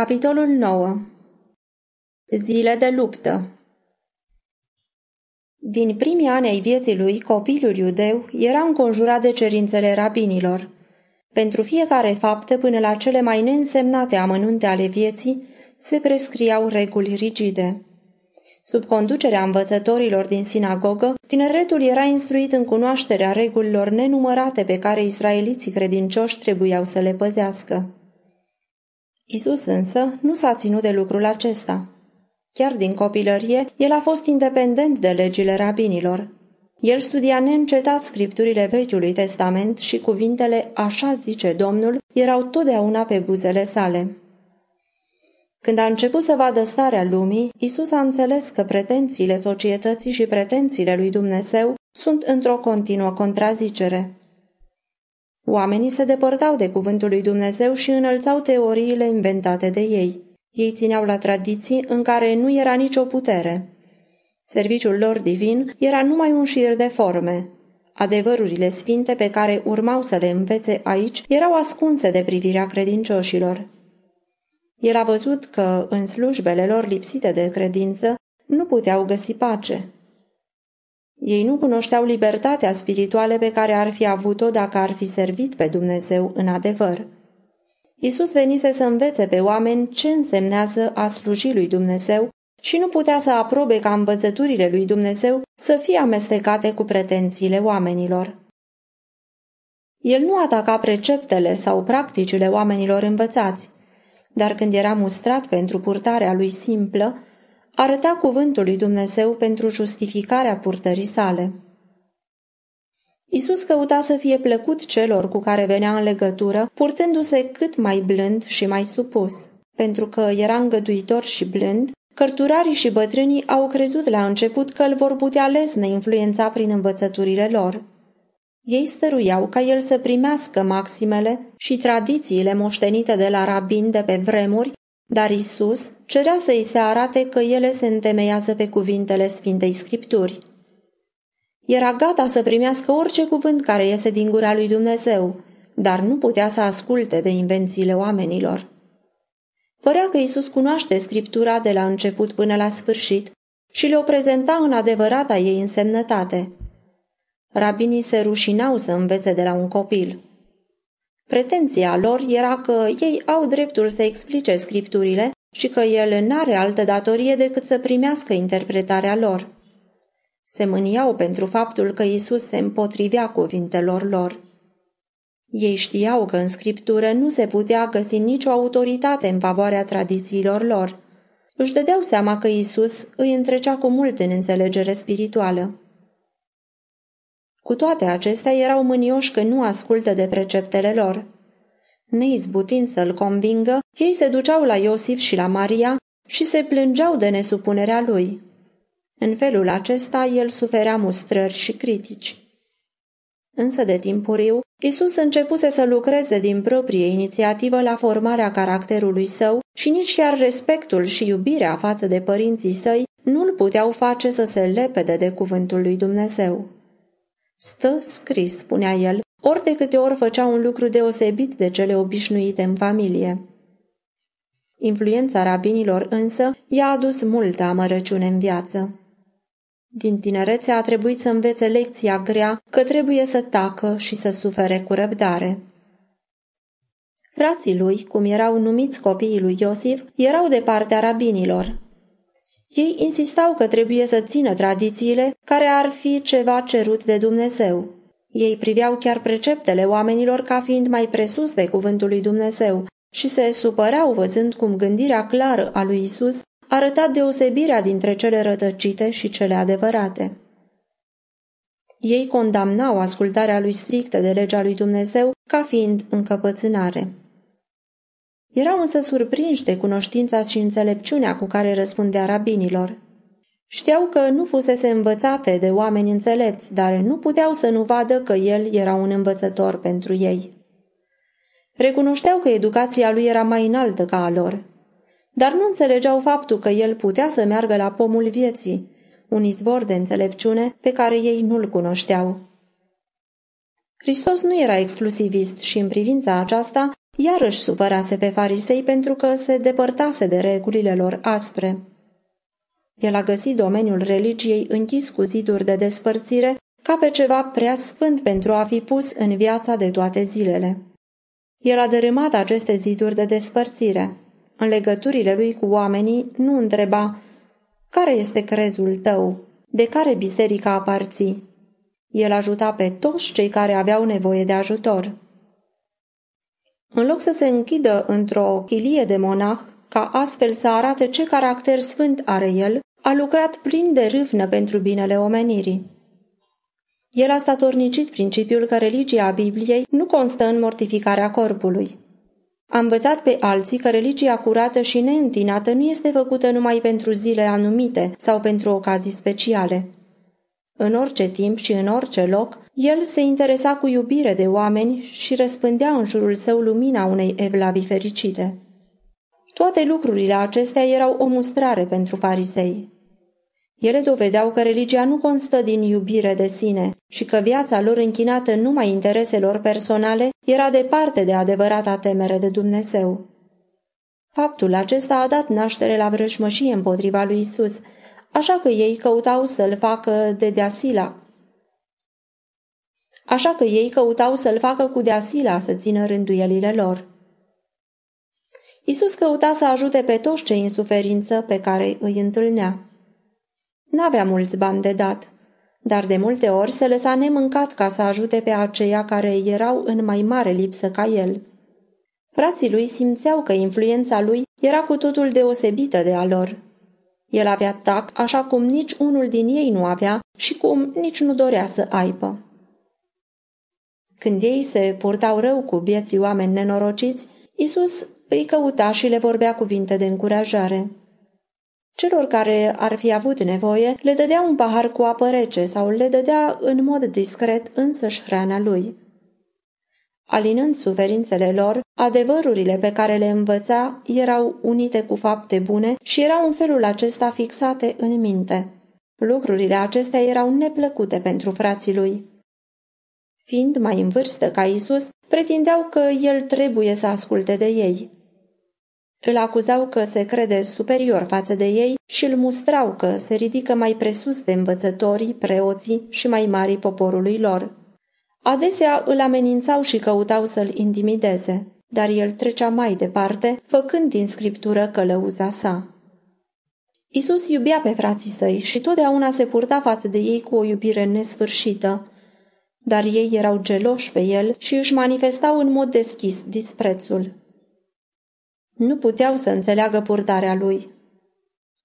Capitolul 9 Zile de luptă Din primii ani ai vieții lui, copilul iudeu era înconjurat de cerințele rabinilor. Pentru fiecare faptă, până la cele mai neînsemnate amănunte ale vieții, se prescriau reguli rigide. Sub conducerea învățătorilor din sinagogă, tineretul era instruit în cunoașterea regulilor nenumărate pe care israeliții credincioși trebuiau să le păzească. Isus însă nu s-a ținut de lucrul acesta. Chiar din copilărie, el a fost independent de legile rabinilor. El studia neîncetat scripturile Vechiului Testament și cuvintele Așa zice Domnul erau totdeauna pe buzele sale. Când a început să vadă starea lumii, Isus a înțeles că pretențiile societății și pretențiile lui Dumnezeu sunt într-o continuă contrazicere. Oamenii se depărtau de cuvântul lui Dumnezeu și înălțau teoriile inventate de ei. Ei țineau la tradiții în care nu era nicio putere. Serviciul lor divin era numai un șir de forme. Adevărurile sfinte pe care urmau să le învețe aici erau ascunse de privirea credincioșilor. El a văzut că, în slujbele lor lipsite de credință, nu puteau găsi pace. Ei nu cunoșteau libertatea spirituală pe care ar fi avut-o dacă ar fi servit pe Dumnezeu în adevăr. Isus venise să învețe pe oameni ce însemnează a sluji lui Dumnezeu și nu putea să aprobe ca învățăturile lui Dumnezeu să fie amestecate cu pretențiile oamenilor. El nu ataca preceptele sau practicile oamenilor învățați, dar când era mustrat pentru purtarea lui simplă, arăta cuvântul lui Dumnezeu pentru justificarea purtării sale. Isus căuta să fie plăcut celor cu care venea în legătură, purtându-se cât mai blând și mai supus. Pentru că era îngăduitor și blând, cărturarii și bătrânii au crezut la început că îl vor putea lesne influența prin învățăturile lor. Ei stăruiau ca el să primească maximele și tradițiile moștenite de la rabin de pe vremuri dar Isus cerea să îi se arate că ele se întemeiază pe cuvintele Sfintei Scripturi. Era gata să primească orice cuvânt care iese din gura lui Dumnezeu, dar nu putea să asculte de invențiile oamenilor. Părea că Isus cunoaște Scriptura de la început până la sfârșit și le-o prezenta în adevărata ei însemnătate. Rabinii se rușinau să învețe de la un copil. Pretenția lor era că ei au dreptul să explice scripturile și că el n-are altă datorie decât să primească interpretarea lor. Se mâniau pentru faptul că Isus se împotrivea cuvintelor lor. Ei știau că în scriptură nu se putea găsi nicio autoritate în favoarea tradițiilor lor. Își dădeau seama că Isus îi întrecea cu mult în înțelegere spirituală. Cu toate acestea erau mânioși că nu ascultă de preceptele lor. Neizbutind să-l convingă, ei se duceau la Iosif și la Maria și se plângeau de nesupunerea lui. În felul acesta el suferea mustrări și critici. Însă de timpuriu, Isus începuse să lucreze din proprie inițiativă la formarea caracterului său și nici chiar respectul și iubirea față de părinții săi nu-l puteau face să se lepede de cuvântul lui Dumnezeu. Stă scris, spunea el, ori de câte ori făcea un lucru deosebit de cele obișnuite în familie. Influența rabinilor însă i-a adus multă amărăciune în viață. Din tinerețe a trebuit să învețe lecția grea că trebuie să tacă și să sufere cu răbdare. Frații lui, cum erau numiți copiii lui Iosif, erau de partea rabinilor, ei insistau că trebuie să țină tradițiile care ar fi ceva cerut de Dumnezeu. Ei priveau chiar preceptele oamenilor ca fiind mai presus de cuvântul lui Dumnezeu și se supărau văzând cum gândirea clară a lui Isus arăta deosebirea dintre cele rătăcite și cele adevărate. Ei condamnau ascultarea lui strictă de legea lui Dumnezeu ca fiind încăpățânare. Erau însă surprinși de cunoștința și înțelepciunea cu care răspundea rabinilor. Știau că nu fusese învățate de oameni înțelepți, dar nu puteau să nu vadă că el era un învățător pentru ei. Recunoșteau că educația lui era mai înaltă ca a lor, dar nu înțelegeau faptul că el putea să meargă la pomul vieții, un izvor de înțelepciune pe care ei nu-l cunoșteau. Hristos nu era exclusivist și în privința aceasta iarăși supărase pe farisei pentru că se depărtase de regulile lor aspre. El a găsit domeniul religiei închis cu ziduri de despărțire ca pe ceva prea sfânt pentru a fi pus în viața de toate zilele. El a dărâmat aceste ziduri de despărțire. În legăturile lui cu oamenii nu întreba care este crezul tău, de care biserică aparții. El ajuta pe toți cei care aveau nevoie de ajutor. În loc să se închidă într-o chilie de monah, ca astfel să arate ce caracter sfânt are el, a lucrat plin de râvnă pentru binele omenirii. El a statornicit principiul că religia Bibliei nu constă în mortificarea corpului. A învățat pe alții că religia curată și neîntinată nu este făcută numai pentru zile anumite sau pentru ocazii speciale. În orice timp și în orice loc, el se interesa cu iubire de oameni și răspândea în jurul său lumina unei evlavii fericite. Toate lucrurile acestea erau o mustrare pentru farisei. Ele dovedeau că religia nu constă din iubire de sine și că viața lor închinată numai intereselor personale era departe de adevărata temere de Dumnezeu. Faptul acesta a dat naștere la vrășmășie împotriva lui Isus, așa că ei căutau să-l facă de deasila. Așa că ei căutau să-l facă cu deasila să țină rânduielile lor. Isus căuta să ajute pe toți cei în suferință pe care îi întâlnea. N-avea mulți bani de dat, dar de multe ori se lăsa nemâncat ca să ajute pe aceia care erau în mai mare lipsă ca el. Frații lui simțeau că influența lui era cu totul deosebită de a lor. El avea tact așa cum nici unul din ei nu avea și cum nici nu dorea să aibă. Când ei se purtau rău cu vieții oameni nenorociți, Isus îi căuta și le vorbea cuvinte de încurajare. Celor care ar fi avut nevoie, le dădea un pahar cu apă rece sau le dădea în mod discret însăși hrana lui. Alinând suferințele lor, adevărurile pe care le învăța erau unite cu fapte bune și erau în felul acesta fixate în minte. Lucrurile acestea erau neplăcute pentru frații lui. Fiind mai în vârstă ca Isus, pretindeau că el trebuie să asculte de ei. Îl acuzau că se crede superior față de ei și îl mustrau că se ridică mai presus de învățătorii, preoții și mai mari poporului lor. Adesea îl amenințau și căutau să-l intimideze, dar el trecea mai departe, făcând din scriptură călăuza sa. Isus iubea pe frații săi și totdeauna se purta față de ei cu o iubire nesfârșită, dar ei erau geloși pe el și își manifestau în mod deschis disprețul. Nu puteau să înțeleagă purtarea lui.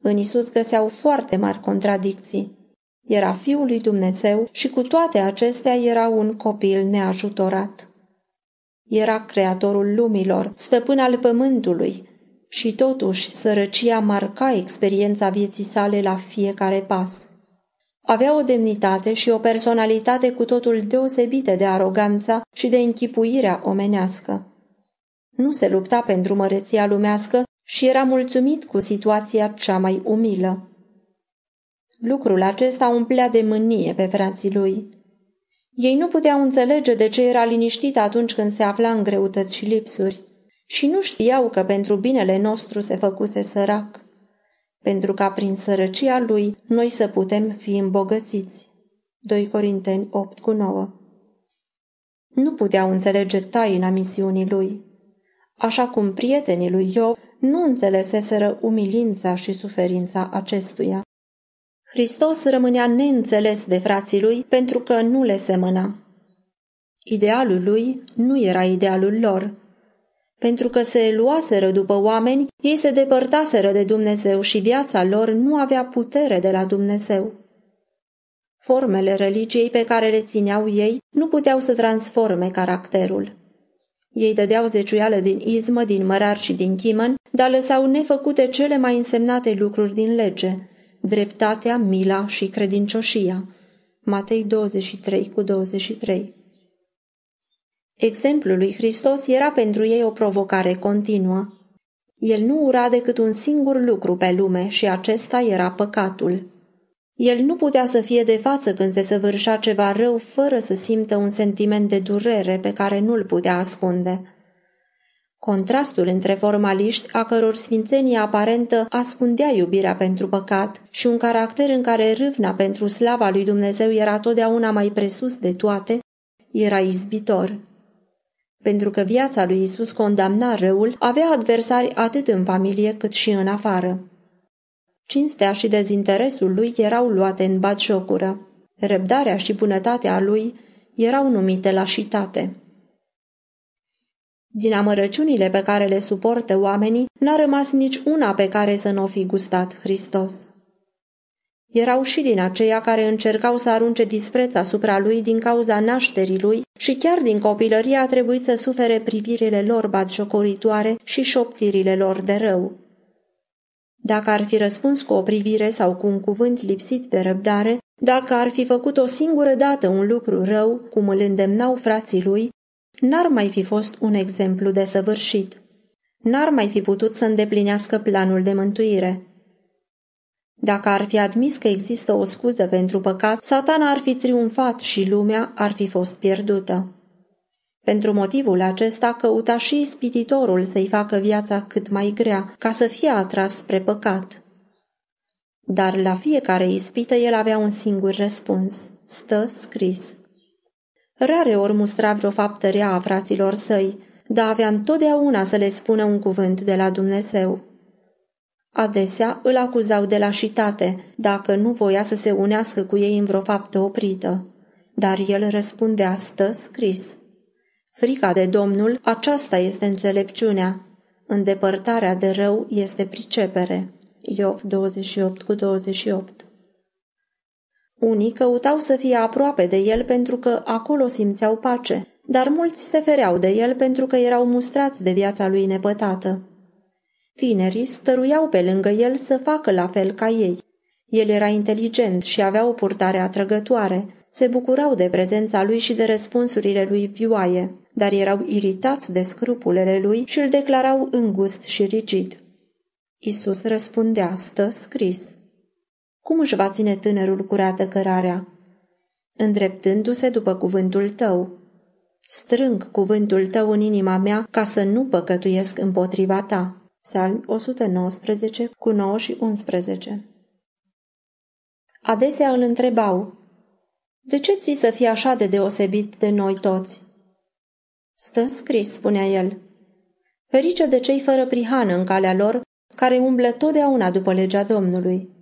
În Isus găseau foarte mari contradicții. Era Fiul lui Dumnezeu și cu toate acestea era un copil neajutorat. Era creatorul lumilor, stăpân al pământului, și totuși sărăcia marca experiența vieții sale la fiecare pas. Avea o demnitate și o personalitate cu totul deosebite de aroganța și de închipuirea omenească. Nu se lupta pentru măreția lumească și era mulțumit cu situația cea mai umilă. Lucrul acesta umplea de mânie pe frații lui. Ei nu puteau înțelege de ce era liniștit atunci când se afla în greutăți și lipsuri și nu știau că pentru binele nostru se făcuse sărac, pentru ca prin sărăcia lui noi să putem fi îmbogățiți. 2 Corinteni 8 cu 9 Nu puteau înțelege taina misiunii lui așa cum prietenii lui Iov nu înțeleseseră umilința și suferința acestuia. Hristos rămânea neînțeles de frații lui pentru că nu le semăna. Idealul lui nu era idealul lor. Pentru că se luaseră după oameni, ei se depărtaseră de Dumnezeu și viața lor nu avea putere de la Dumnezeu. Formele religiei pe care le țineau ei nu puteau să transforme caracterul. Ei dădeau zeciuială din izmă, din mărar și din chimăn, dar lăsau nefăcute cele mai însemnate lucruri din lege, dreptatea, mila și credincioșia. Matei 23 cu 23 Exemplul lui Hristos era pentru ei o provocare continuă. El nu ura decât un singur lucru pe lume și acesta era păcatul. El nu putea să fie de față când se săvârșea ceva rău fără să simtă un sentiment de durere pe care nu-l putea ascunde. Contrastul între formaliști, a căror sfințenie aparentă ascundea iubirea pentru păcat, și un caracter în care râvna pentru slava lui Dumnezeu era totdeauna mai presus de toate, era izbitor. Pentru că viața lui Isus condamna răul, avea adversari atât în familie cât și în afară. Cinstea și dezinteresul lui erau luate în batjocură. Răbdarea și bunătatea lui erau numite lașitate. Din amărăciunile pe care le suportă oamenii, n-a rămas nici una pe care să nu o fi gustat Hristos. Erau și din aceia care încercau să arunce dispreț asupra lui din cauza nașterii lui și chiar din copilărie a trebuit să sufere privirile lor batjocoritoare și șoptirile lor de rău. Dacă ar fi răspuns cu o privire sau cu un cuvânt lipsit de răbdare, dacă ar fi făcut o singură dată un lucru rău, cum îl îndemnau frații lui, n-ar mai fi fost un exemplu de săvârșit. N-ar mai fi putut să îndeplinească planul de mântuire. Dacă ar fi admis că există o scuză pentru păcat, satana ar fi triumfat și lumea ar fi fost pierdută. Pentru motivul acesta căuta și ispititorul să-i facă viața cât mai grea, ca să fie atras spre păcat. Dar la fiecare ispită el avea un singur răspuns. Stă scris. Rare ori mustra vreo faptă rea a fraților săi, dar avea întotdeauna să le spună un cuvânt de la Dumnezeu. Adesea îl acuzau de lașitate, dacă nu voia să se unească cu ei în vreo faptă oprită. Dar el răspundea stă scris. Frica de Domnul, aceasta este înțelepciunea. Îndepărtarea de rău este pricepere. Iov 28 cu 28 Unii căutau să fie aproape de el pentru că acolo simțeau pace, dar mulți se fereau de el pentru că erau mustrați de viața lui nepătată. Tinerii stăruiau pe lângă el să facă la fel ca ei. El era inteligent și avea o purtare atrăgătoare. Se bucurau de prezența lui și de răspunsurile lui vioaie, dar erau iritați de scrupulele lui și îl declarau îngust și rigid. Isus răspundea, stă scris. Cum își va ține tânărul curată cărarea? Îndreptându-se după cuvântul tău. Strâng cuvântul tău în inima mea ca să nu păcătuiesc împotriva ta. Psalm 119 cu 9 și 11 Adesea îl întrebau, De ce ți să fii așa de deosebit de noi toți? Stă scris, spunea el, ferice de cei fără prihană în calea lor, care umblă totdeauna după legea Domnului.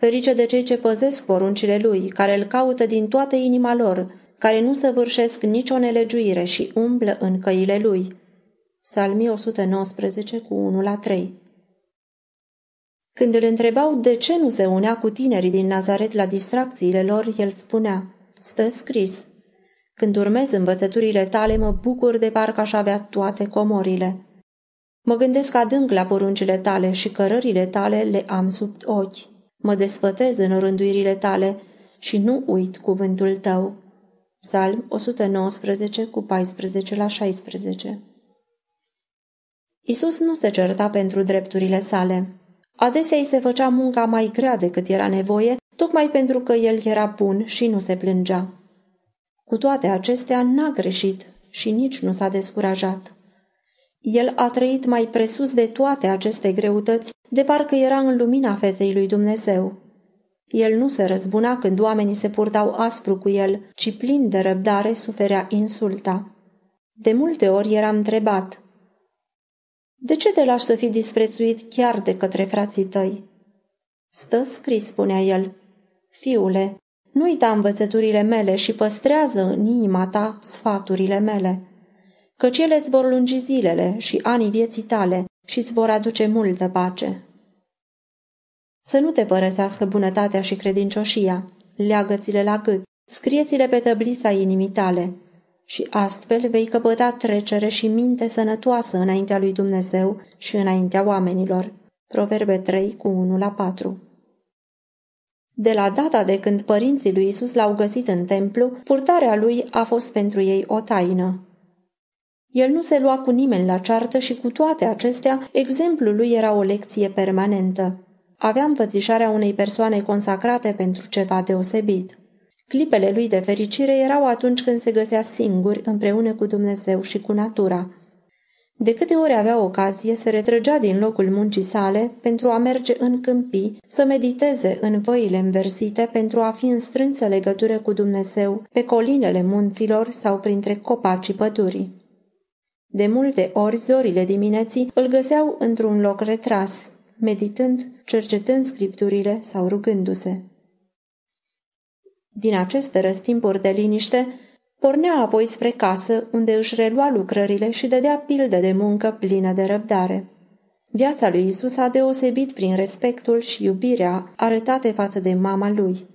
Ferice de cei ce păzesc poruncile lui, care îl caută din toată inima lor, care nu săvârșesc nicio nelegiuire și umblă în căile lui. Psalmii 119 cu 1 la 3 Când îl întrebau de ce nu se unea cu tinerii din Nazaret la distracțiile lor, el spunea, stă scris, când urmez învățăturile tale, mă bucur de parcă aș avea toate comorile. Mă gândesc adânc la poruncile tale și cărările tale le am sub ochi. Mă desfătez în rânduirile tale și nu uit cuvântul tău. Psalm 119 cu 14 la 16 Isus nu se certa pentru drepturile sale. Adesea îi se făcea munca mai grea decât era nevoie, tocmai pentru că el era bun și nu se plângea. Cu toate acestea n-a greșit și nici nu s-a descurajat. El a trăit mai presus de toate aceste greutăți, de parcă era în lumina feței lui Dumnezeu. El nu se răzbuna când oamenii se purtau aspru cu el, ci plin de răbdare suferea insulta. De multe ori eram întrebat, De ce te lași să fii disprețuit chiar de către frații tăi? Stă scris, spunea el, Fiule, nu uita învățăturile mele și păstrează în inima ta sfaturile mele căci ele îți vor lungi zilele și anii vieții tale și îți vor aduce multă pace. Să nu te părăsească bunătatea și credincioșia, leagă-ți-le la gât, scrie-ți-le pe tăblița inimii tale și astfel vei căpăta trecere și minte sănătoasă înaintea lui Dumnezeu și înaintea oamenilor. Proverbe 3 cu 1 la 4 De la data de când părinții lui Isus l-au găsit în templu, purtarea lui a fost pentru ei o taină. El nu se lua cu nimeni la ceartă și cu toate acestea, exemplul lui era o lecție permanentă. Avea înfățișarea unei persoane consacrate pentru ceva deosebit. Clipele lui de fericire erau atunci când se găsea singur împreună cu Dumnezeu și cu natura. De câte ori avea ocazie, se retrăgea din locul muncii sale pentru a merge în câmpii, să mediteze în văile înversite pentru a fi în strânsă legătură cu Dumnezeu, pe colinele munților sau printre copacii pădurii. De multe ori, zorile dimineții îl găseau într-un loc retras, meditând, cercetând scripturile sau rugându-se. Din aceste răstimpuri de liniște, pornea apoi spre casă, unde își relua lucrările și dădea pilde de muncă plină de răbdare. Viața lui Isus a deosebit prin respectul și iubirea arătate față de mama lui.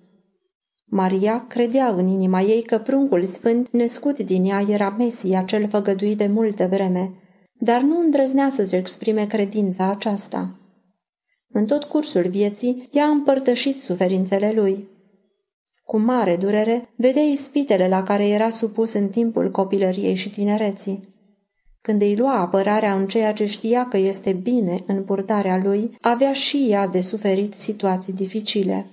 Maria credea în inima ei că pruncul sfânt născut din ea era Mesia cel făgăduit de multă vreme, dar nu îndrăznea să-și exprime credința aceasta. În tot cursul vieții, ea a împărtășit suferințele lui. Cu mare durere, vedea ispitele la care era supus în timpul copilăriei și tinereții. Când îi lua apărarea în ceea ce știa că este bine în purtarea lui, avea și ea de suferit situații dificile.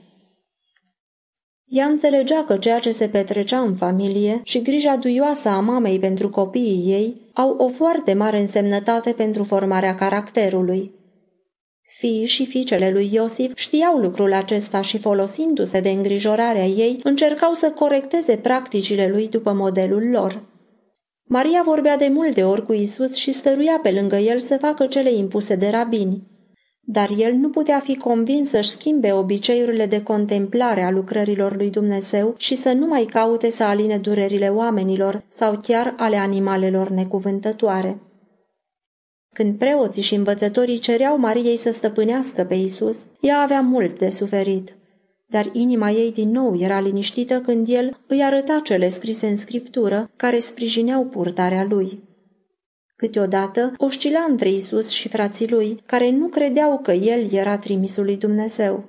Ea înțelegea că ceea ce se petrecea în familie și grija duioasă a mamei pentru copiii ei au o foarte mare însemnătate pentru formarea caracterului. Fiii și fiicele lui Iosif știau lucrul acesta și folosindu-se de îngrijorarea ei, încercau să corecteze practicile lui după modelul lor. Maria vorbea de multe ori cu Isus și stăruia pe lângă el să facă cele impuse de rabini. Dar el nu putea fi convins să-și schimbe obiceiurile de contemplare a lucrărilor lui Dumnezeu și să nu mai caute să aline durerile oamenilor sau chiar ale animalelor necuvântătoare. Când preoții și învățătorii cereau Mariei să stăpânească pe Isus, ea avea mult de suferit. Dar inima ei din nou era liniștită când el îi arăta cele scrise în scriptură care sprijineau purtarea lui. Câteodată oscila între Isus și frații lui, care nu credeau că el era trimisul lui Dumnezeu,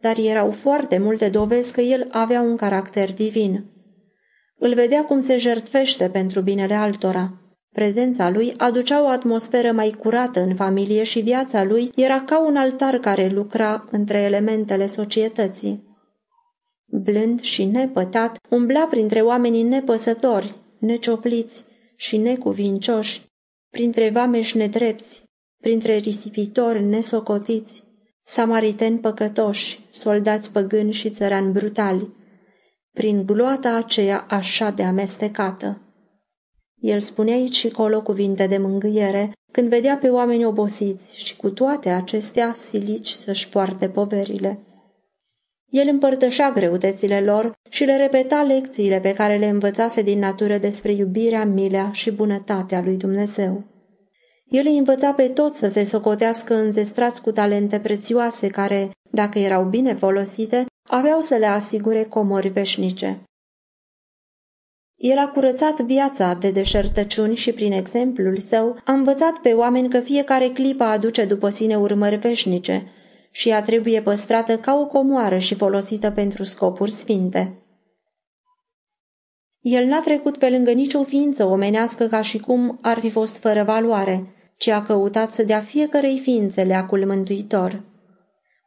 dar erau foarte multe dovezi că el avea un caracter divin. Îl vedea cum se jertfește pentru binele altora. Prezența lui aducea o atmosferă mai curată în familie și viața lui era ca un altar care lucra între elementele societății. Blând și nepătat, umbla printre oamenii nepăsători, neciopliți și necuvincioși, printre vameși nedrepți, printre risipitori nesocotiți, samariteni păcătoși, soldați păgâni și țărani brutali, prin gloata aceea așa de amestecată. El spunea aici și colo cuvinte de mângâiere, când vedea pe oameni obosiți și cu toate acestea silici să-și poarte poverile. El împărtășea greutățile lor și le repeta lecțiile pe care le învățase din natură despre iubirea, milea și bunătatea lui Dumnezeu. El îi învăța pe toți să se socotească înzestrați cu talente prețioase care, dacă erau bine folosite, aveau să le asigure comori veșnice. El a curățat viața de deșertăciuni și prin exemplul său a învățat pe oameni că fiecare clipă aduce după sine urmări veșnice și ea trebuie păstrată ca o comoară și folosită pentru scopuri sfinte. El n-a trecut pe lângă nicio ființă omenească ca și cum ar fi fost fără valoare, ci a căutat să dea fiecărei ființe leacul mântuitor.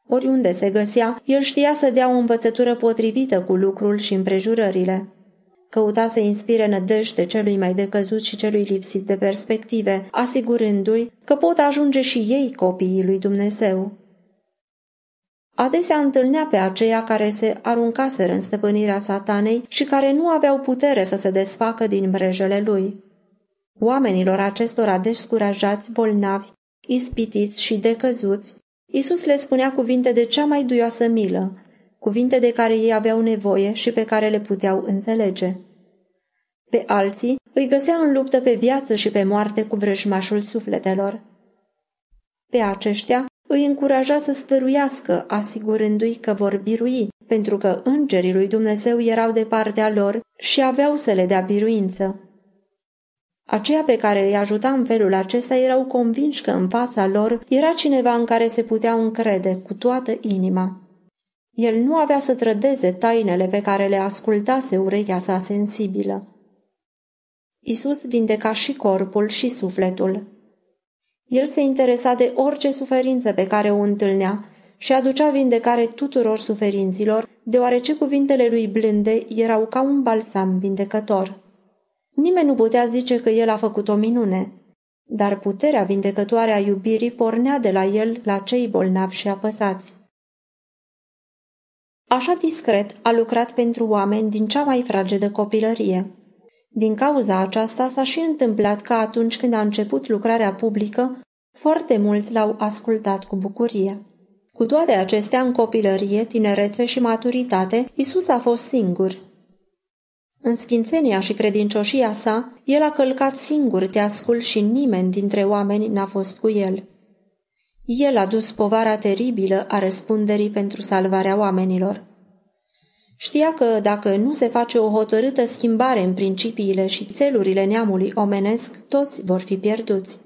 Oriunde se găsea, el știa să dea o învățătură potrivită cu lucrul și împrejurările. Căuta să inspire nădejde celui mai decăzut și celui lipsit de perspective, asigurându-i că pot ajunge și ei copiii lui Dumnezeu. Adesea întâlnea pe aceia care se aruncaseră în stăpânirea satanei și care nu aveau putere să se desfacă din brejele lui. Oamenilor acestora descurajați, bolnavi, ispitiți și decăzuți, Isus le spunea cuvinte de cea mai duioasă milă, cuvinte de care ei aveau nevoie și pe care le puteau înțelege. Pe alții îi găsea în luptă pe viață și pe moarte cu vrăjmașul sufletelor. Pe aceștia îi încuraja să stăruiască, asigurându-i că vor birui, pentru că îngerii lui Dumnezeu erau de partea lor și aveau să le dea biruință. Aceia pe care îi ajuta în felul acesta erau convinși că în fața lor era cineva în care se puteau încrede cu toată inima. El nu avea să trădeze tainele pe care le ascultase urechea sa sensibilă. Isus vindeca și corpul și sufletul. El se interesa de orice suferință pe care o întâlnea și aducea vindecare tuturor suferinților, deoarece cuvintele lui blânde erau ca un balsam vindecător. Nimeni nu putea zice că el a făcut o minune. dar puterea vindecătoare a iubirii pornea de la el la cei bolnavi și apăsați. Așa discret a lucrat pentru oameni din cea mai fragedă copilărie. Din cauza aceasta s-a și întâmplat că atunci când a început lucrarea publică, foarte mulți l-au ascultat cu bucurie. Cu toate acestea, în copilărie, tinerețe și maturitate, Isus a fost singur. În sfințenia și credincioșia sa, el a călcat singur teascul și nimeni dintre oameni n-a fost cu el. El a dus povara teribilă a răspunderii pentru salvarea oamenilor. Știa că dacă nu se face o hotărâtă schimbare în principiile și țelurile neamului omenesc, toți vor fi pierduți.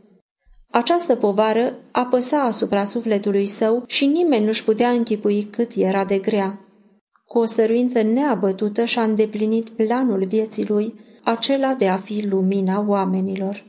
Această povară apăsa asupra sufletului său și nimeni nu-și putea închipui cât era de grea. Cu o stăruință neabătută și-a îndeplinit planul vieții lui, acela de a fi lumina oamenilor.